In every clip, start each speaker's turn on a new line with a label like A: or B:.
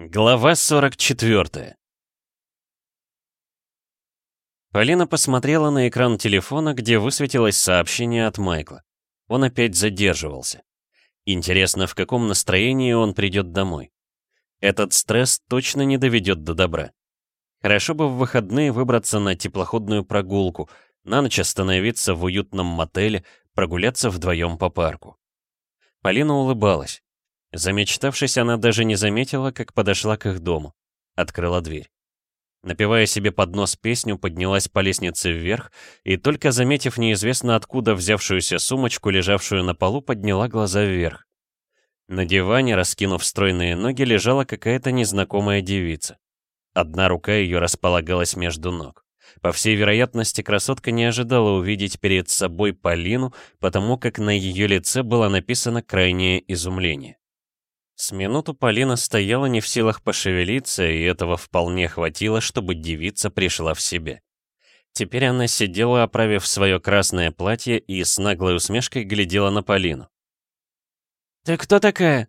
A: Глава 44 Полина посмотрела на экран телефона, где высветилось сообщение от Майкла. Он опять задерживался. Интересно, в каком настроении он придет домой. Этот стресс точно не доведет до добра. Хорошо бы в выходные выбраться на теплоходную прогулку, на ночь остановиться в уютном мотеле, прогуляться вдвоем по парку. Полина улыбалась. Замечтавшись, она даже не заметила, как подошла к их дому. Открыла дверь. Напевая себе под нос песню, поднялась по лестнице вверх и, только заметив неизвестно откуда взявшуюся сумочку, лежавшую на полу, подняла глаза вверх. На диване, раскинув стройные ноги, лежала какая-то незнакомая девица. Одна рука ее располагалась между ног. По всей вероятности, красотка не ожидала увидеть перед собой Полину, потому как на ее лице было написано крайнее изумление. С минуту Полина стояла не в силах пошевелиться, и этого вполне хватило, чтобы девица пришла в себя. Теперь она сидела, оправив свое красное платье, и с наглой усмешкой глядела на Полину.
B: «Ты кто такая?»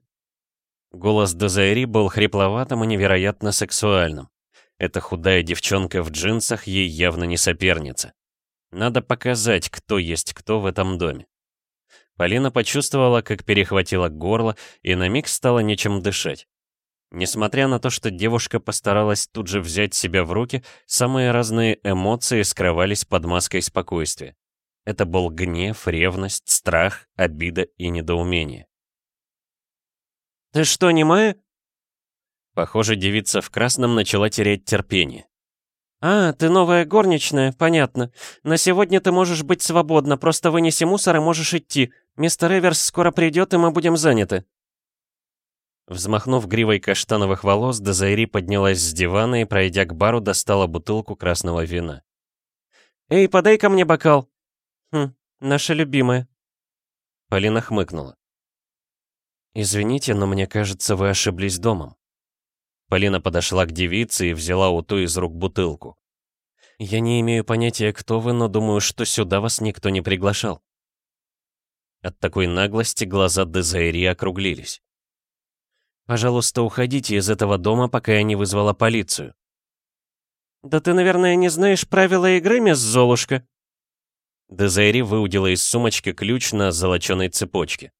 A: Голос Дезайри был хрипловатым и невероятно сексуальным. Эта худая девчонка в джинсах ей явно не соперница. Надо показать, кто есть кто в этом доме. Полина почувствовала, как перехватило горло, и на миг стало нечем дышать. Несмотря на то, что девушка постаралась тут же взять себя в руки, самые разные эмоции скрывались под маской спокойствия. Это был гнев, ревность, страх, обида и недоумение.
B: «Ты что, не моя?»
A: Похоже, девица в красном начала терять терпение.
B: «А, ты новая горничная, понятно. На сегодня ты можешь быть свободна, просто вынеси мусор и можешь идти. Мистер Эверс скоро придет, и мы будем заняты».
A: Взмахнув гривой каштановых волос, Дезайри поднялась с дивана и, пройдя к бару, достала бутылку красного вина.
B: «Эй, подай ко мне бокал!» «Хм, наша любимая».
A: Полина хмыкнула. «Извините, но мне кажется, вы ошиблись домом». Полина подошла к девице и взяла у той из рук бутылку. «Я не имею понятия, кто вы, но думаю, что сюда вас никто не приглашал». От такой наглости глаза Дезайри округлились. «Пожалуйста, уходите из этого дома, пока я не вызвала полицию».
B: «Да ты, наверное, не знаешь правила игры, мисс Золушка?»
A: Дезайри выудила из сумочки ключ на золоченой цепочке.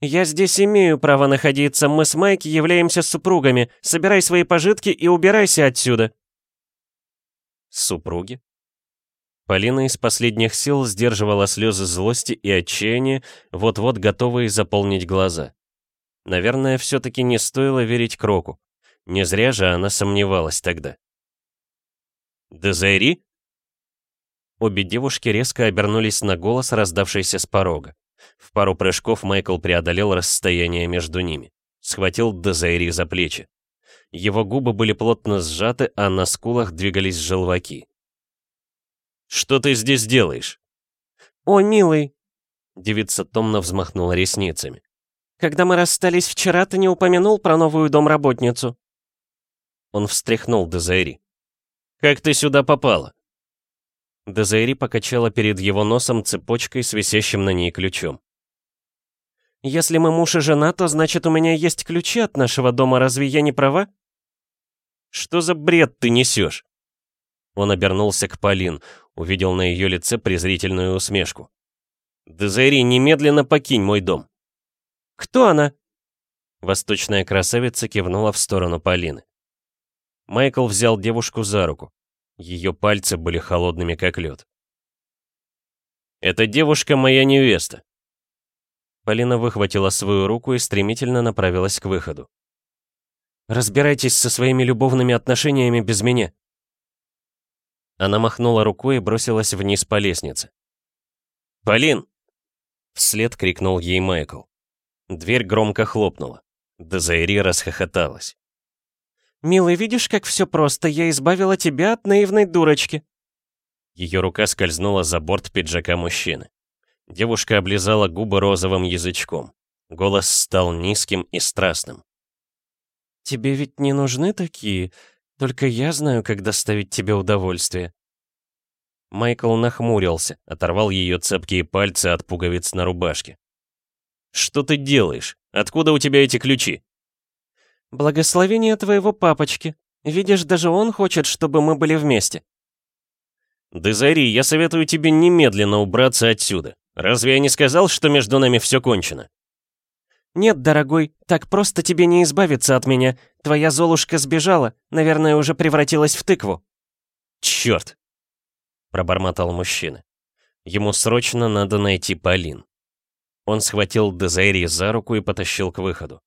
B: «Я здесь имею право находиться. Мы с Майки являемся супругами. Собирай свои пожитки и убирайся отсюда».
A: «Супруги?» Полина из последних сил сдерживала слезы злости и отчаяния, вот-вот готовые заполнить глаза. Наверное, все-таки не стоило верить Кроку. Не зря же она сомневалась тогда. «Дезайри?» Обе девушки резко обернулись на голос, раздавшийся с порога. В пару прыжков Майкл преодолел расстояние между ними. Схватил Дезайри за плечи. Его губы были плотно сжаты, а на скулах двигались желваки. «Что ты здесь делаешь?»
B: «О, милый!»
A: Девица томно взмахнула ресницами.
B: «Когда мы расстались вчера, ты не упомянул про новую домработницу?»
A: Он встряхнул Дезайри. «Как ты сюда попала?» Дезайри покачала перед его носом цепочкой с висящим на ней ключом.
B: «Если мы муж и жена, то значит у меня есть ключи от нашего дома, разве я не права?»
A: «Что за бред ты несешь?» Он обернулся к Полин, увидел на ее лице презрительную усмешку. «Дезайри, немедленно покинь мой дом!»
B: «Кто она?»
A: Восточная красавица кивнула в сторону Полины. Майкл взял девушку за руку. Ее пальцы были холодными, как лед. «Эта девушка моя невеста!» Полина выхватила свою руку и стремительно направилась к выходу.
B: «Разбирайтесь со своими любовными отношениями без меня!»
A: Она махнула рукой и бросилась вниз по лестнице. «Полин!» Вслед крикнул ей Майкл. Дверь громко хлопнула. Дезайри расхохоталась.
B: «Милый, видишь, как все просто? Я избавила тебя от наивной дурочки!»
A: Ее рука скользнула за борт пиджака мужчины. Девушка облизала губы розовым язычком. Голос стал низким и страстным.
B: «Тебе ведь не нужны такие? Только я знаю, как доставить тебе удовольствие».
A: Майкл нахмурился, оторвал ее цепкие пальцы от пуговиц на рубашке. «Что ты делаешь? Откуда у тебя эти ключи?»
B: «Благословение твоего папочки. Видишь, даже он хочет, чтобы мы были вместе».
A: «Дезари, я советую тебе немедленно убраться отсюда. Разве я не сказал, что между нами все кончено?»
B: «Нет, дорогой, так просто тебе не избавиться от меня. Твоя Золушка сбежала, наверное, уже превратилась в тыкву».
A: «Чёрт!» — пробормотал мужчина. Ему срочно надо найти Полин. Он схватил Дезайри за руку и потащил к выходу.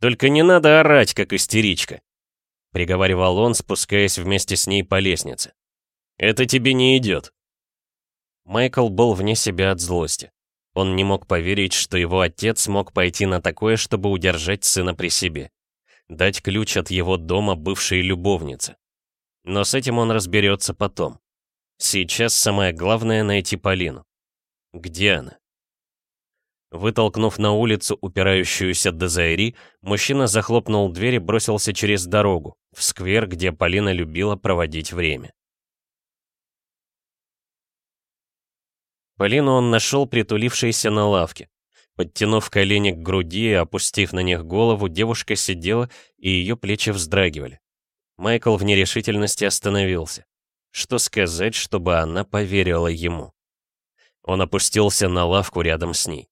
A: «Только не надо орать, как истеричка», — приговаривал он, спускаясь вместе с ней по лестнице. «Это тебе не идет». Майкл был вне себя от злости. Он не мог поверить, что его отец мог пойти на такое, чтобы удержать сына при себе. Дать ключ от его дома бывшей любовнице. Но с этим он разберется потом. Сейчас самое главное найти Полину. Где она? Вытолкнув на улицу упирающуюся Дезайри, мужчина захлопнул дверь и бросился через дорогу, в сквер, где Полина любила проводить время. Полину он нашел притулившейся на лавке. Подтянув колени к груди и опустив на них голову, девушка сидела, и ее плечи вздрагивали. Майкл в нерешительности остановился. Что сказать, чтобы она поверила ему? Он опустился на лавку рядом с ней.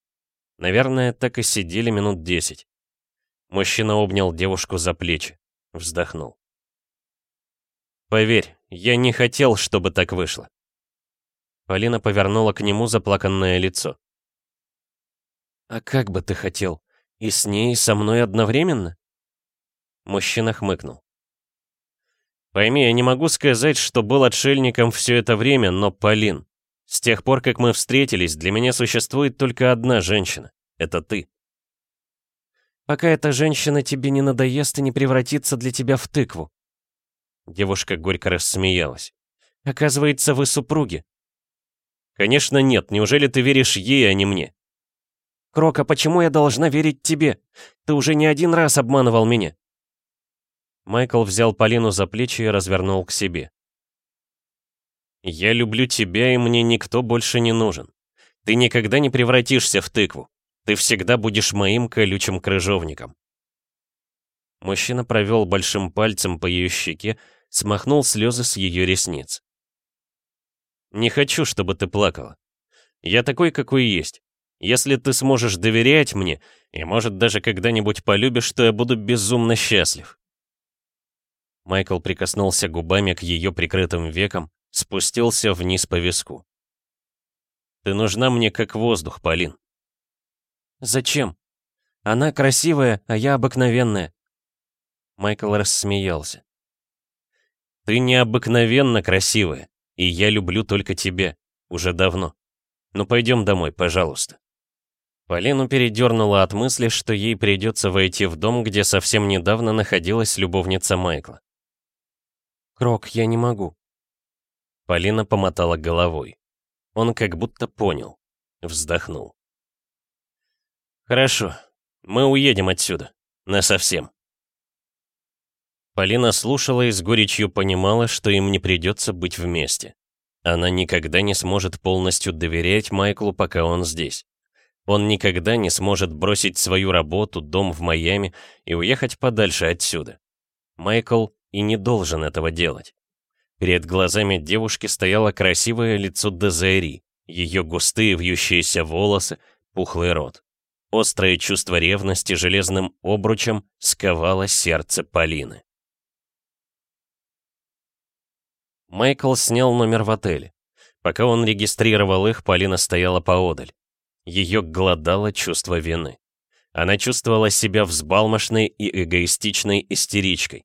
A: Наверное, так и сидели минут десять. Мужчина обнял девушку за плечи, вздохнул. «Поверь, я не хотел, чтобы так вышло. Полина повернула к нему заплаканное лицо. «А как бы ты хотел? И с ней, и со мной одновременно?» Мужчина хмыкнул. «Пойми, я не могу сказать, что был отшельником все это время, но, Полин, с тех пор, как мы встретились, для меня существует только одна женщина. Это ты». «Пока эта женщина тебе не надоест и не превратится для тебя в тыкву». Девушка горько рассмеялась. «Оказывается, вы супруги. «Конечно нет, неужели ты веришь ей, а не мне?» «Крок, а почему я должна верить тебе? Ты уже не один раз обманывал меня». Майкл взял Полину за плечи и развернул к себе. «Я люблю тебя, и мне никто больше не нужен. Ты никогда не превратишься в тыкву. Ты всегда будешь моим колючим крыжовником». Мужчина провел большим пальцем по ее щеке, смахнул слезы с ее ресниц. Не хочу, чтобы ты плакала. Я такой, какой есть. Если ты сможешь доверять мне, и, может, даже когда-нибудь полюбишь, то я буду безумно счастлив». Майкл прикоснулся губами к ее прикрытым векам, спустился вниз по виску. «Ты нужна мне как воздух, Полин». «Зачем? Она красивая, а я обыкновенная». Майкл рассмеялся. «Ты необыкновенно красивая. И я люблю только тебя. Уже давно. Ну пойдем домой, пожалуйста». Полину передернула от мысли, что ей придется войти в дом, где совсем недавно находилась любовница Майкла. «Крок, я не могу». Полина помотала головой. Он как будто понял. Вздохнул. «Хорошо, мы уедем отсюда. Насовсем». Полина слушала и с горечью понимала, что им не придется быть вместе. Она никогда не сможет полностью доверять Майклу, пока он здесь. Он никогда не сможет бросить свою работу, дом в Майами и уехать подальше отсюда. Майкл и не должен этого делать. Перед глазами девушки стояло красивое лицо Дезери, ее густые вьющиеся волосы, пухлый рот. Острое чувство ревности железным обручем сковало сердце Полины. Майкл снял номер в отеле. Пока он регистрировал их, Полина стояла поодаль. Ее голодало чувство вины. Она чувствовала себя взбалмошной и эгоистичной истеричкой.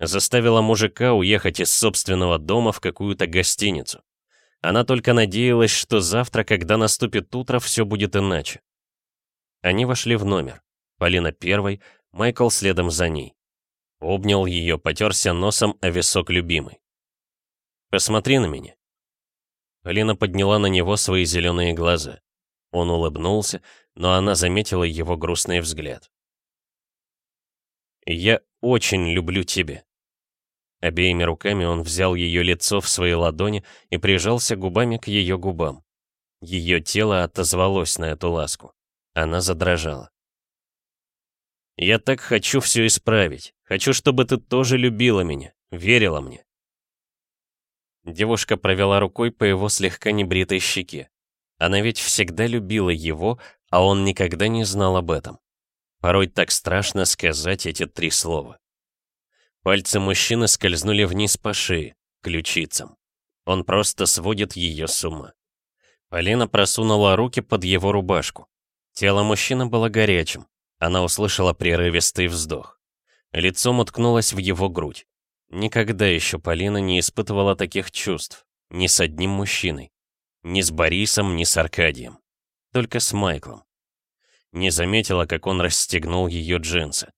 A: Заставила мужика уехать из собственного дома в какую-то гостиницу. Она только надеялась, что завтра, когда наступит утро, все будет иначе. Они вошли в номер. Полина первой, Майкл следом за ней. Обнял ее, потерся носом о висок любимой. Посмотри на меня». Алина подняла на него свои зеленые глаза. Он улыбнулся, но она заметила его грустный взгляд. «Я очень люблю тебя». Обеими руками он взял ее лицо в свои ладони и прижался губами к ее губам. Ее тело отозвалось на эту ласку. Она задрожала. Я так хочу все исправить. Хочу, чтобы ты тоже любила меня, верила мне. Девушка провела рукой по его слегка небритой щеке. Она ведь всегда любила его, а он никогда не знал об этом. Порой так страшно сказать эти три слова. Пальцы мужчины скользнули вниз по шее, ключицам. Он просто сводит ее с ума. Полина просунула руки под его рубашку. Тело мужчины было горячим. Она услышала прерывистый вздох. Лицом уткнулась в его грудь. Никогда еще Полина не испытывала таких чувств. Ни с одним мужчиной. Ни с Борисом, ни с Аркадием. Только с Майклом. Не заметила, как он расстегнул ее джинсы.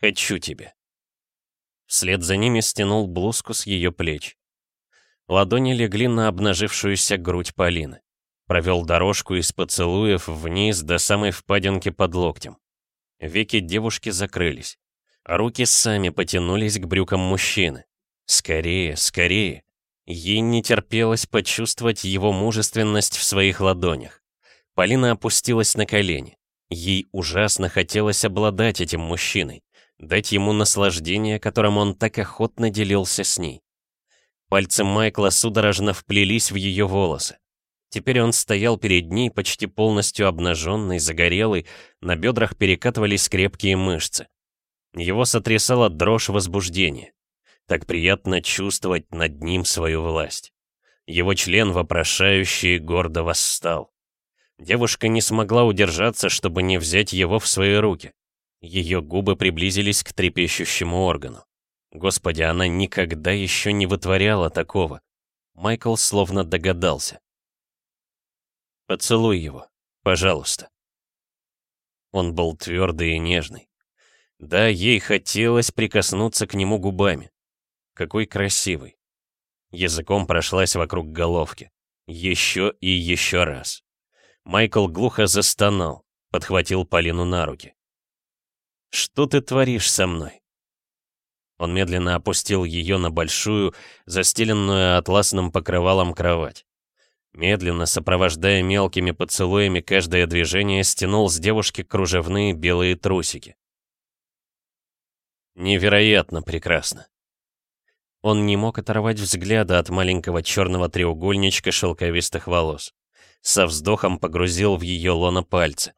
A: «Хочу тебя». Вслед за ними стянул блузку с ее плеч. Ладони легли на обнажившуюся грудь Полины. Провел дорожку из поцелуев вниз до самой впадинки под локтем. Веки девушки закрылись. Руки сами потянулись к брюкам мужчины. Скорее, скорее. Ей не терпелось почувствовать его мужественность в своих ладонях. Полина опустилась на колени. Ей ужасно хотелось обладать этим мужчиной, дать ему наслаждение, которым он так охотно делился с ней. Пальцы Майкла судорожно вплелись в ее волосы. Теперь он стоял перед ней, почти полностью обнаженный, загорелый, на бедрах перекатывались крепкие мышцы. Его сотрясала дрожь возбуждения. Так приятно чувствовать над ним свою власть. Его член вопрошающий гордо восстал. Девушка не смогла удержаться, чтобы не взять его в свои руки. Ее губы приблизились к трепещущему органу. Господи, она никогда еще не вытворяла такого. Майкл словно догадался. «Поцелуй его, пожалуйста». Он был твердый и нежный. Да, ей хотелось прикоснуться к нему губами. Какой красивый. Языком прошлась вокруг головки. Еще и еще раз. Майкл глухо застонал, подхватил Полину на руки. «Что ты творишь со мной?» Он медленно опустил ее на большую, застеленную атласным покрывалом кровать. Медленно, сопровождая мелкими поцелуями каждое движение, стянул с девушки кружевные белые трусики. Невероятно прекрасно. Он не мог оторвать взгляда от маленького черного треугольничка шелковистых волос. Со вздохом погрузил в ее лоно пальцы.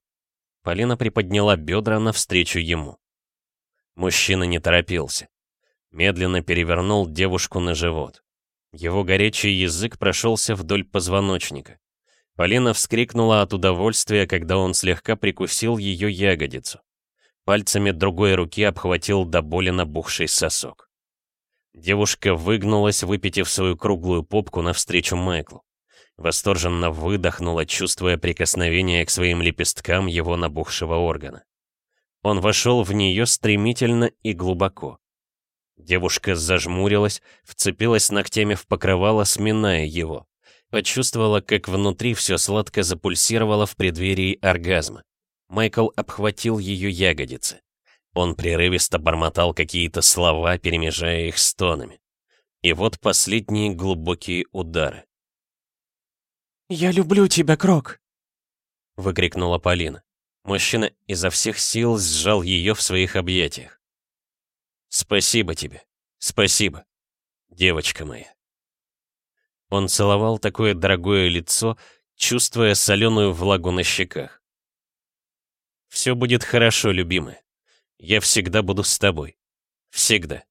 A: Полина приподняла бедра навстречу ему. Мужчина не торопился медленно перевернул девушку на живот. Его горячий язык прошелся вдоль позвоночника. Полина вскрикнула от удовольствия, когда он слегка прикусил ее ягодицу. Пальцами другой руки обхватил до боли набухший сосок. Девушка выгнулась, выпитив свою круглую попку навстречу Майклу. Восторженно выдохнула, чувствуя прикосновение к своим лепесткам его набухшего органа. Он вошел в нее стремительно и глубоко. Девушка зажмурилась, вцепилась ногтями в покрывало, сминая его. Почувствовала, как внутри все сладко запульсировало в преддверии оргазма. Майкл обхватил ее ягодицы. Он прерывисто бормотал какие-то слова, перемежая их стонами. И вот последние глубокие удары.
B: «Я люблю тебя, Крок!»
A: — выкрикнула Полина. Мужчина изо всех сил сжал ее в своих объятиях. Спасибо тебе. Спасибо, девочка моя. Он целовал такое дорогое лицо, чувствуя соленую влагу на щеках. «Все будет хорошо, любимая. Я всегда буду с тобой. Всегда».